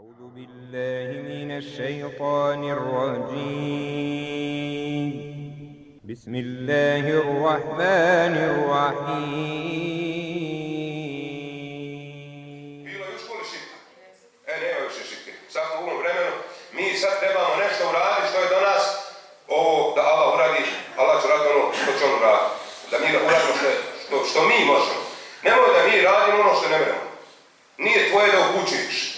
أعوذ بالله من الشيطان الرجيم بسم الله الرحمن الرحيم Bilo je u školi šipka. E, nema više šipke. Sad u ovom vremenu mi sad trebamo nešto uraditi što je do nas ovo da Allah uradi, Allah će uraditi ono što će on uraditi. Da mi uradimo što, što, što mi možemo. Nemoj da mi radimo ono što ne možemo. Nije tvoje da upućuješ.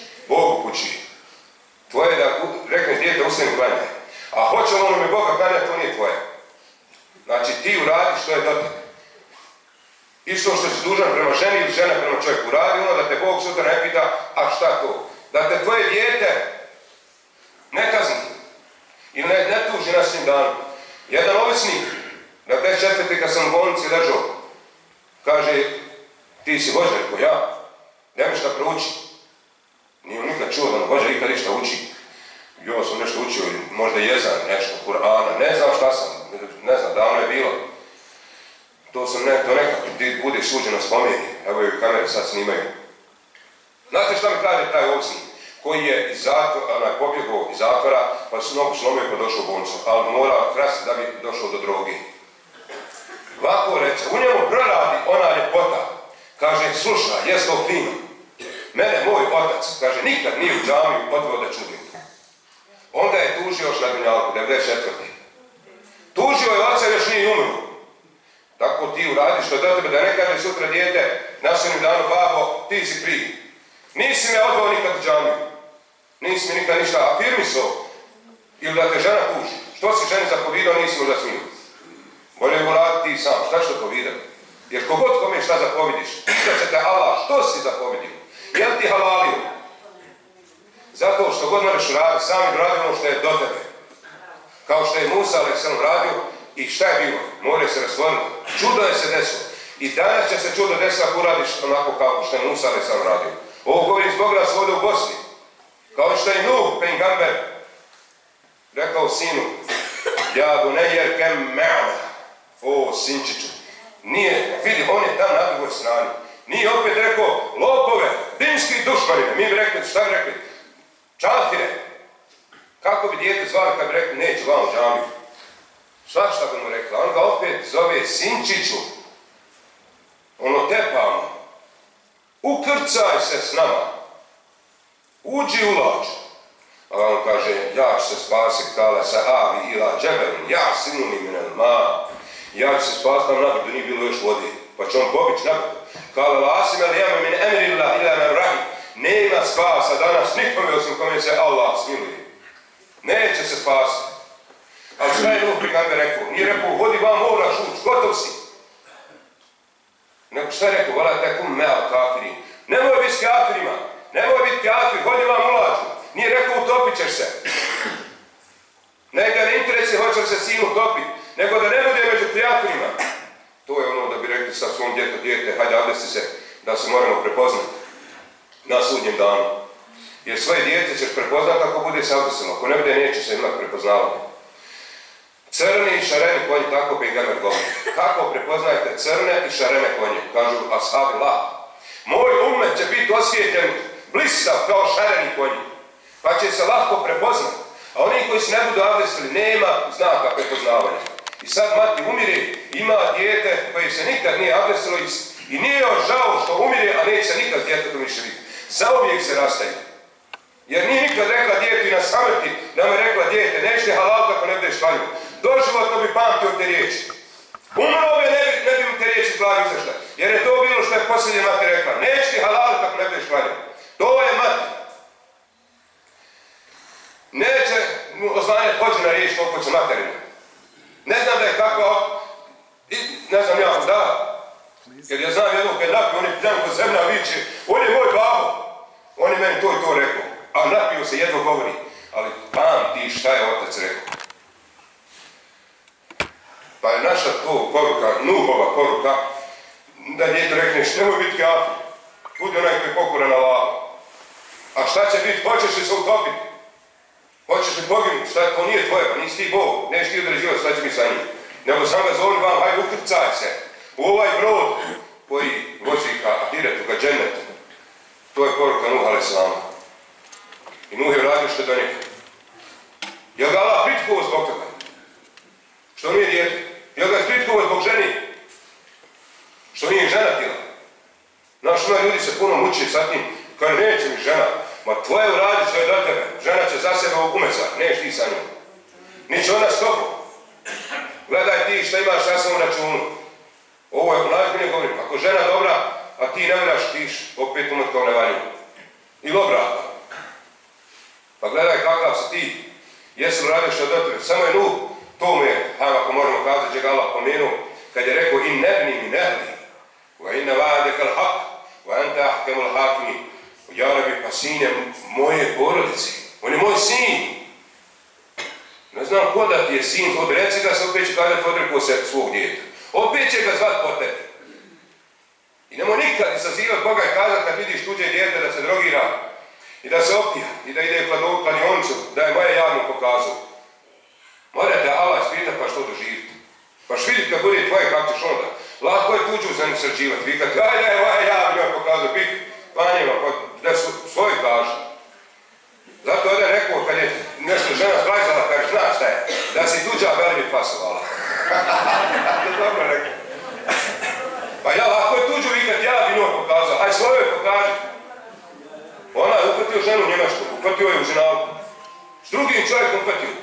Klanjaj. A hoće ono mi Boga klanjati, to nije tvoje. Znači ti uradi što je do tebe. Isto što si dužan prema ženi ili žena prema čovjeku radi, ono da te Bog sutra ne pita, a šta to? Da te tvoje dijete ne kazni ili ne, ne tuži na svim. Jedan ovisnik, na 54. kad sam u bolnici ležao, kaže, ti si vođa, rekao ja, nemaš šta prouči. Nije nikad čuo da vođa ikad ništa uči. Jo sam nešto učio, možda jezan, nešto, Kur'ana, ne znam šta sam, ne znam, davno je bilo. To sam ne, to nekako ti bude suđeno spomeni. Evo i kamere sad snimaju. Znate šta mi kaže taj ovisnik? Koji je iz zatvora, pobjegao iz zatvora, pa su nogu slomio pa došao u bolnicu. Ali mora krasti da bi došao do droge. Ovako reče, u njemu proradi ona ljepota. Kaže, slušaj, jes to fino. Mene moj otac, kaže, nikad nije u džamiju odveo da čudim. Tužio još na Dunjalku, 94. Tužio je oca još nije umro. Tako ti uradiš što do tebe da ne kaže sutra dijete nasilnim danu babo, ti si kriv. Nisi me odveo nikad u džamiju. Nisi mi nikad ništa afirmisao. Ili da te žena tuži. Što si ženi zapovidao, nisi mu zasmio. Bolje je uraditi ti sam. Šta što povidao? Jer kogod kome šta zapovidiš, pitat će te Allah, što si zapovidio? Jel ti halalio? Zato što god moraš uraditi, sami radi ono što je do tebe. Kao što je Musa Aleksan radio i šta je bilo? More se rastvorilo. Čudo je se desilo. I danas će se čudo desiti ako uradiš onako kao što je Musa Aleksan radio. Ovo govori zbog nas u Bosni. Kao što je Nuh Pengamber rekao sinu, ja bu ne jer kem. O, sinčiću. Nije, vidi, on je tam na drugoj strani. Nije opet rekao, lopove, dimski dušmanine. Mi bi rekli, šta bi rekli? Čafire. Kako bi dijete zvali kad bi rekli, neću vam džamiju? Svašta bi mu rekla. On ga opet zove Sinčiću. Ono tepamo. Ukrcaj se s nama. Uđi u lađ. A on kaže, ja ću se spasiti kala sa avi ila džebelin. Ja sinuni minel ma. Ja ću se spasiti tam nabrdu, nije bilo još vode. Pa će on pobić nabrdu. Kala lasim ali jama min emrilla ila men rahim. Nema spasa danas nikome osim kome se Allah smiluje. Neće se spasiti. Ali šta je Nuh Pegamber rekao? Nije rekao, hodi vam moraš ući, gotov si. Nego šta je rekao? Vala tekum meal kafiri. Nemoj biti s kafirima. Nemoj biti kafir, hodi vam ulađu. Nije rekao, utopit ćeš se. Ne ga ne interesi hoće se sin utopiti, nego da ne bude među kafirima. To je ono da bi rekli sa svom djetu, dijete, hajde abdesti se, da se moramo prepoznati na sudnjem danu. Jer svoje djece ćeš prepoznati ako bude abdestilo. Ako ne bude, neće se imati prepoznavanje. Crni i šareni konji, tako Gamer govori. Kako prepoznajete crne i šarene konje? Kažu ashabi la. Moj umet će biti osvijetljen blistav kao šareni konji. Pa će se lako prepoznati. A oni koji se ne budu abdestili, nema znaka prepoznavanja. I sad mati umire, ima dijete koje se nikad nije abdestilo i, nije joj žao što umire, a neće se nikad djetetom više. Zauvijek se rastaju. Jer nije nikad rekla dijete i na samrti, da mu je rekla dijete, nećete halal ako ne budeš klanju. Doživotno bi pamtio te riječi. Umro bi, ne bi, ne bi mu te riječi glavi izašla. Jer je to bilo što je posljednje mati rekla. Nećete halal ako ne budeš klanju. To je mati. Neće mu ozvanjati hođena riječ koliko će materina. Ne znam da je kakva, i, ne znam ja, da. Jer ja znam jednog kad napio, on je zemlja viče, on je moj babo. On je meni to i to rekao. A napio se, jedno govori. Ali pamti šta je otac rekao. Pa je naša to poruka, Nuhova poruka, da djeto rekneš, nemoj biti kafir. Budi onaj koji je pokoran Allah. A šta će biti? Hoćeš li se utopiti? Hoćeš li poginuti? Šta to nije tvoje, pa nisi ti Bog. Neš ti određivati šta će mi sa njim. Nego sam ga zovem vam, hajde ukrcaj se. U ovaj brod koji vozi ka ahiretu, ka džennetu. To je poruka Nuh a.s. I Nuh je uradio što je do njega. Jel ga Allah pritkovao zbog toga? Što nije dijete? Jel ga je pritkovao zbog ženi? Što nije žena tijela? Znaš, ima ljudi se puno muči sa tim, kaže, neće mi žena. Ma tvoje uradi što je do tebe. Žena će za sebe umeca, neš ti sa njom. Niće ona s tobom. Gledaj ti šta imaš na svom računu. Ovo je najzbiljnije govorim. Ako žena dobra, a ti ne veraš, tiš opet umet kao ne valju. Ili obratno. Pa gledaj kakav si ti. Jesi li radio što do? Samo je nu, to mu je, hajmo ako možemo kazati, čega Allah pomenuo, kad je rekao in nebni mi nebni, wa inna va'adeka l'haq, wa anta ahkamu l'hakmi, ja rabi pa sine moje porodice, on je moj sin. Ne znam ko da ti je sin, to reci ga se opet će kazati odrekao se svog djeta. Opet će ga zvat po tebi. I nemoj nikad sazivat Boga i kazati kad vidiš tuđe djete da se drogira i da se opija i da ide u kladionicu, da je moje javno pokazao. Morate Allah ispita pa što doživite. Pa vidjeti kad bude tvoje kako ćeš onda. Lako je tuđu za ne srđivati. Vi kad aj da je moje javno pokazao, bit panjima, pa da su svoji kažu. Zato je rekao kad je nešto žena splajzala, kaže, znaš šta je, da si tuđa veli bi pasovala. dobro rekao. Pa ja, ako je tuđu vikat, ja bi njoj pokazao, aj svoje pokaži. Ona je uhvatio ženu Njemačku, uhvatio je u ženalku. S drugim čovjekom uhvatio.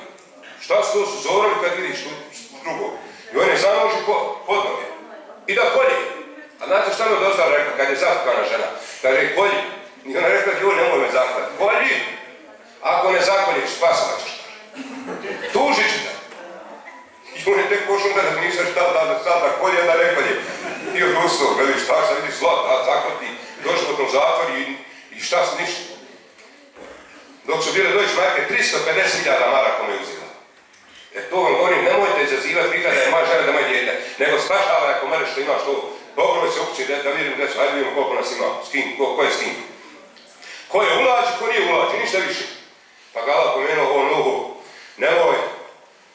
Šta su to su zorovi kad vidiš tu drugog? I on je zanoži po, pod noge. I da kolje. A znate šta mi je dosta rekao kad je zahtkana žena? Kaže, kolji. I ona rekla, joj, nemoj me zahvati. Kolji! Ako ne zakolješ, spasovat ćeš. Tužit ću je tek pošao da razmišlja šta da da sad da kolje, da ne kolje. I odustao, veli šta sad vidi zlo, da po tom zatvor i, i šta su ništa. Dok su bile doći majke, 350.000 maraka me uzela. E to vam govorim, nemojte izazivati vi kada je moja žena da moje dijete, nego spašavaj ako mene što imaš to. Dobro se okući da, da vidim gdje su, hajde vidimo koliko nas ima, s kim, ko, ko je s kim. Ko je ulađi, ko nije ulađi, ništa više. Pa ga Allah pomenuo ovo Nuhu, nemoj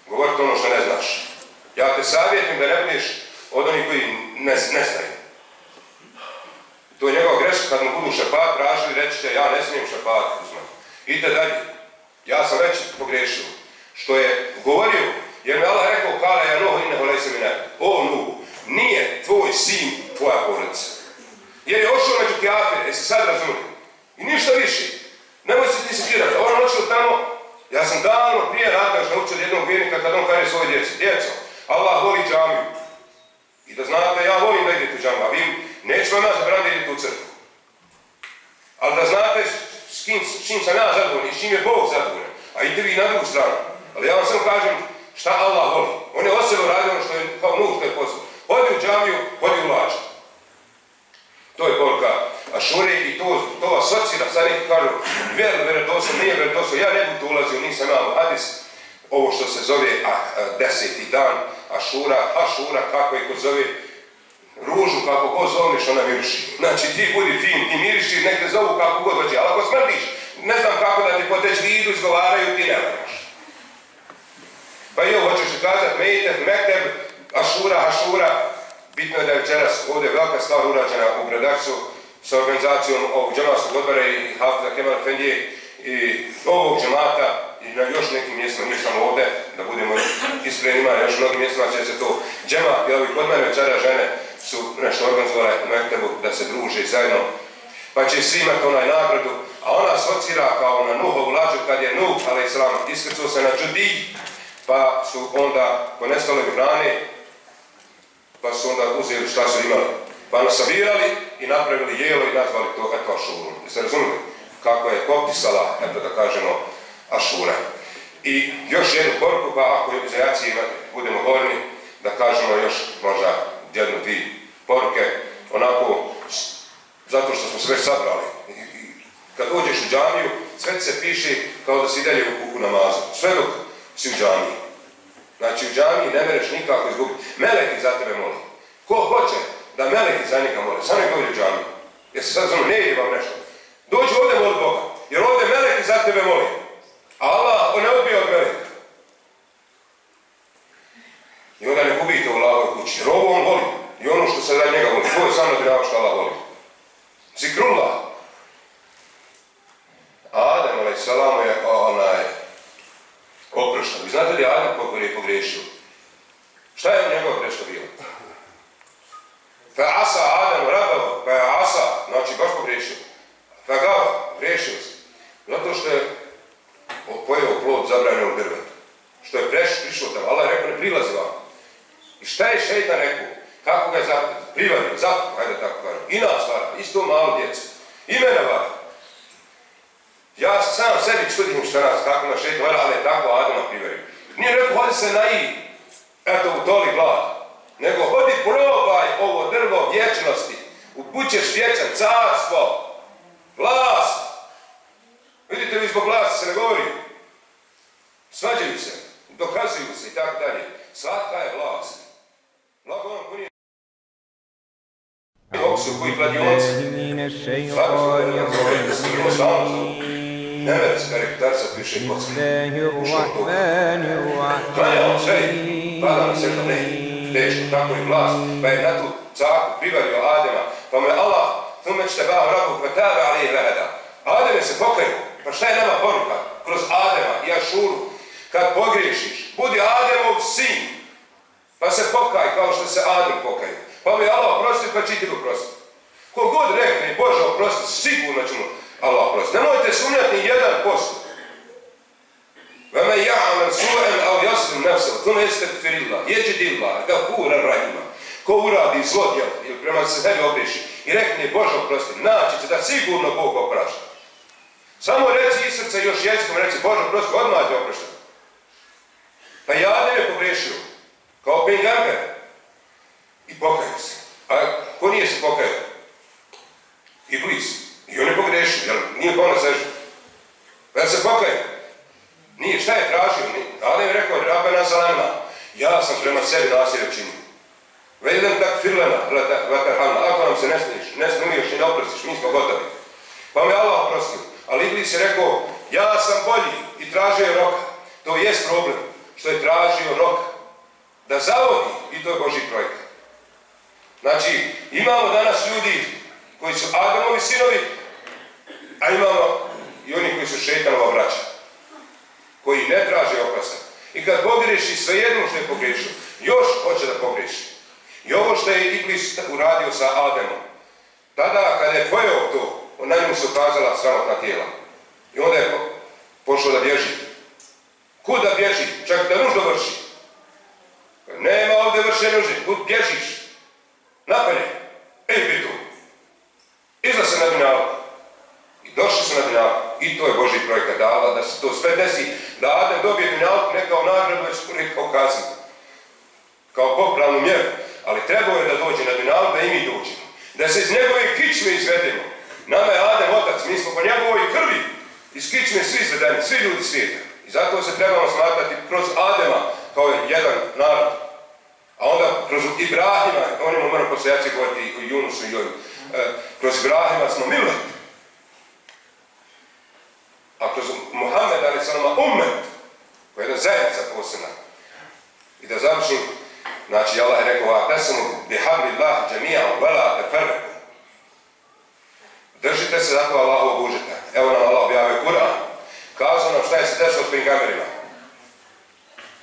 govoriti ono što ne znaš. Ja te savjetim da ne budeš od onih koji ne, ne znaju. To je njegova greška kad mu budu šafat tražili, reći će ja ne smijem šafat uzmati. Idite dalje. Ja sam već pogrešio. Što je govorio, jer mi Allah rekao kala ja inne holej se mi ne. O Nuhu, nije tvoj sin tvoja porodica. Jer je ošao među kjafir, jesi sad razumili? I ništa više. Nemoj se ti sekirati. On očeo tamo, ja sam davno prije rata još naučio jednog vjernika kad on kaže svoje djeci. Djeco, Allah voli džamiju. I da znate, ja volim da idete u džamiju, a vi nećemo nas zabraniti da idete u crkvu. Ali da znate s čim sam ja zadovoljan i s čim je Bog zadovoljan. A idete vi na drugu stranu. Ali ja vam samo kažem šta Allah voli. On je sebe radio ono što je kao nuž, što je posao. Hodi u džamiju, hodi u lađu. To je poruka Ašure i to, to vas socira, sad neki kažu, vjeru, verodosno, nije verodosno, ja ne budu ulazio, nisam imao hadis, ovo što se zove a, a, deseti dan, Ašura, Ašura, kako je ko zove, ružu, kako god zoveš, ona miriši. Znači ti budi fin, ti miriši, nek te zovu kako god hoće, ali ako smrdiš, ne znam kako da ti poteć vidu, izgovaraju, ti ne varaš. Pa i ovo hoćeš kazat, Mejtef, Mekteb, Ašura, Ašura, bitno je da je večeras ovdje velika stvar urađena u Gradaksu, sa organizacijom ovog džematskog odbora i Hafiza Kemal Efendije i ovog džemata i na još nekim mjestima, nije samo ovdje, da budemo iskreni, ima još mnogim mjestima će se to džemat i ovi kod mene večera žene su nešto organizovale u da se druže zajedno, pa će svi imati onaj nagradu, a ona asocira kao na Nuhovu lađu kad je Nuh, ali islam, iskrcao se na džudi, pa su onda ponestali hrane, pa su onda uzeli šta su imali. Pa nasabirali i napravili jelo i nazvali to eto ašuru. Jeste razumili? Kako je koptisala, eto da kažemo, ašura. I još jednu poruku, pa ako je uzajaci budemo govorni, da kažemo još možda jednu, dvije poruke, onako, zato što smo se već sabrali. Kad uđeš u džamiju, sve se piše kao da si dalje u kuku namazu. Sve dok si u džamiji. Znači u džamiji ne mereš nikako izgubiti. Meleki za tebe moli. Ko hoće da meleki za njega moli, samo nek dođe u džamiju. Jer se sad znam, ne ide vam nešto. Dođi ovdje moli Boga. Jer ovdje meleki za tebe moli. A Allah on ne odbija od meleka. I onda ne gubite u Allahovoj kući. Jer ovo on voli. I ono što se da njega voli. To je samo dravo što Allah voli. Zikrullah. Adam, ali salamu je onaj, oprošten. Vi znate li je Adam koji je pogriješio? Šta je njegova greška bila? Fa asa Adam rabav, pa je asa, znači baš pogriješio. Fa gav, griješio se. Zato što je pojeo plod zabranjenog drveta. Što je preš, prišao tamo. Allah je rekao, ne prilazi vam. I šta je šeitan rekao? Kako ga je privadio, zapao, hajde tako kažem. I nas vara, isto malo djece. I mene. Ja sam sebi čudim šta nas, kako na šeitan vara, ali je tako Adama privario. Nije rekao, hodi se na i, eto, u toli glad. Nego hodi probaj ovo drvo vječnosti. Upućeš vječan carstvo, Vlast! Vidite vi zbog vlasti se ne govori. Svađaju se, dokazuju se i tako dalje. Slatka je vlast. Blago on koji je oksu koji kladionci. Slatka je vlast. Nevetska rektarca piše kocka. Ušao u to. Klanja on sve, pada na srta ne. Teško, tako je vlast. Pa je na tu caku privario Adema, pa mu je Allah Thumme ijtebahu rabbuhu fetaba alayhi wa hada. Adem se pokaju, Pa šta je nama poruka? Kroz Adema i Ašuru. Kad pogriješiš, budi Ademov sin. Pa se pokaj kao što se Adem pokaju. Pa mi Allah oprosti, pa čiti oprosti. Ko god rekne, Bože oprosti, sigurno ćemo Allah oprosti. Nemojte sumnjati ni jedan posto. Vama ja'alam su'an au jaslim firila, tuna jestagfirilla, ga kura rahima. Ko uradi zlodjel ili prema sebi obriši, i rekne Bože oprosti, naći će da sigurno Bog oprašta. Samo reci iz srca još jezikom, reci Bože oprosti, odmah te oprašta. Pa i Adem je pogrešio, kao pengamber, i pokajao se. A ko nije se pokajao? Iblis. I on je pogrešio, jel nije na sežu. Pa je se pokajao. Nije, šta je tražio? Nije. Adem je rekao, Rabbena Salama, ja sam prema sebi nasilje učinio. Vedem tak firlena, vatarhana, ako nam se ne smiješ, ne smiješ i ne oprostiš, mi smo gotovi. Pa me Allah oprostio. Ali Iblis je rekao, ja sam bolji i tražio je roka. To jest problem, što je tražio roka. Da zavodi i to je Boži projekat. Znači, imamo danas ljudi koji su Adamovi sinovi, a imamo i oni koji su šetanova braća koji ne traže oprosta. I kad pogriješi svejedno što je pogriješio, još hoće da pogriješi. I ovo što je Iblis uradio sa Ademom, tada kada je pojeo to, na njemu se ukazala sramotna tijela. I onda je po- pošao da bježi. Kud da bježi? Čak da nužno vrši. Nema ovdje vrše nužde, kud bježiš? Napolje. Ej, bi tu. Izla se na dunjalu. I došli su na dunjalu. I to je Boži projekat dala, da se to sve desi, da Adem dobije dunjalu ne kao nagradu, već kao kaznu. Kao popravnu mjeru. Ali trebao je da dođe na dunjalu, da i mi dođemo. Da se iz njegove kičme izvedemo. Nama je Adem otac, mi smo po njegovoj krvi iz kičme svi izvedeni, svi ljudi svijeta. I zato se trebamo smatrati kroz Adema kao jedan narod. A onda kroz Ibrahima, o njemu moram posle jaci govoriti o Junusu i Joju, e, kroz Ibrahima smo mileti. A kroz Muhammed, ali sa nama ummet, koja je jedna zajednica posebna. I da završim, znači Allah je rekao, a tesanu bi habli Allah džemija, vela te ferreku. Držite se zato Allahovog užeta. Evo nam Allah objavio Kur'an. Kazao nam šta je se desilo s pingamerima.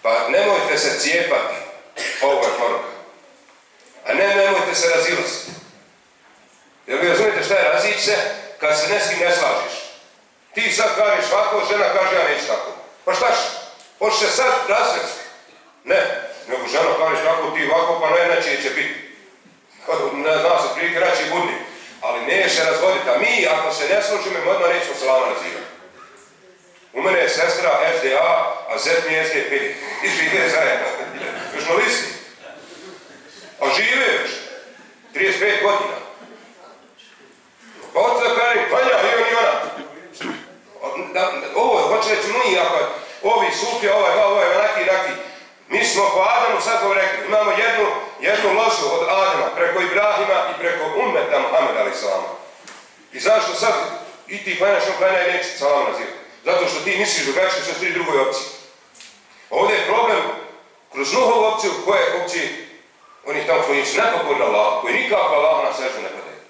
Pa nemojte se cijepati. Ovo je poruka. A ne, nemojte se razilaziti. Jer vi razumijete šta je razići se kad se ne s kim ne slažiš. Ti sad kažeš ovako, žena kaže ja neću tako. Pa štaš? Hoćeš se sad razvesti? Ne. Nego žena kažeš tako, ti ovako, pa neće će biti. Ne zna se prilike raći budni. Ali ne se razvoditi. A mi, ako se ne složimo, mi odmah nećemo salama nazivati. U mene je sestra SDA, a zet mi je SDP. I žive zajedno. Još na listi. A žive još. 35 godina. Pa hoću da kažem, klanja i on i ona. Ovo, hoće reći mi, ako ovi sufi, ovaj, ovaj, onaki, onaki. Mi smo po Adamu, sad smo rekli, imamo jednu, jednu lozu od Adama, preko Ibrahima i preko ummeta Muhammed ali salama. I zašto sad i ti klanjaš, on klanja i neće salam nazivati? Zato što ti misliš drugačije što tri drugoj opciji. Ovdje je problem kroz Nuhovu opciju, koje opcije oni tamo koji su nepokorni Allah, koji nikako Allah na sežu ne padaju.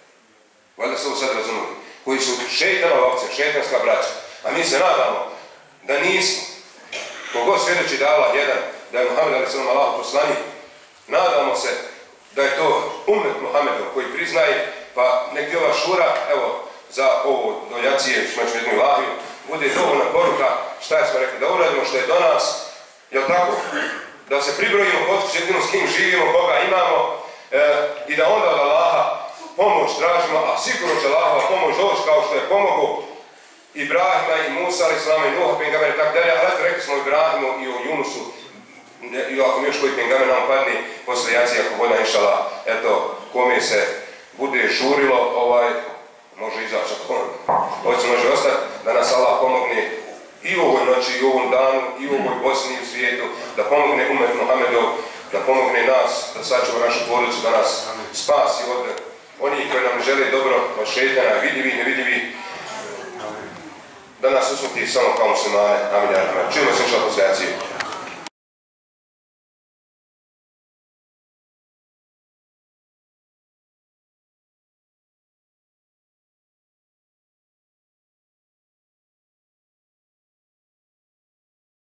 Valjda se ovo sad razumili. Koji su šeitanova opcija, šeitanska braća. A mi se nadamo da nismo. Kogod svjedoči da je Allah jedan, da je Muhammed ali sallam Allah poslanik, nadamo se da je to umet Muhammedov koji priznaje, pa nek ova šura, evo, za ovo što ćemo jednu lahiju, bude dovoljna poruka, šta je smo rekli, da uradimo što je do nas, jel tako? Da se pribrojimo kod jedino s kim živimo, koga imamo, e, i da onda od Allaha pomoć tražimo, a sigurno će Allahova pomoć doći kao što je pomogu Ibrahima i Musa, ali i pingamer i tako dalje, ali rekli smo Ibrahimu i o Junusu, i ako mi još koji pingamer nam padne, posle ako voda inšala, eto, kome se bude žurilo, ovaj, može izaći ako hoće, može ostati, da nas Allah pomogne i u ovoj noći, i u ovom danu, i u ovoj Bosni i u svijetu, da pomogne umet Muhammedov, da pomogne nas, da sačuva našu porodicu, da nas spasi od onih koji nam žele dobro, od šetana, vidljivi nevidljivi, da nas usmuti samo kao muslimane. Amin. Čujemo se posljedaciju.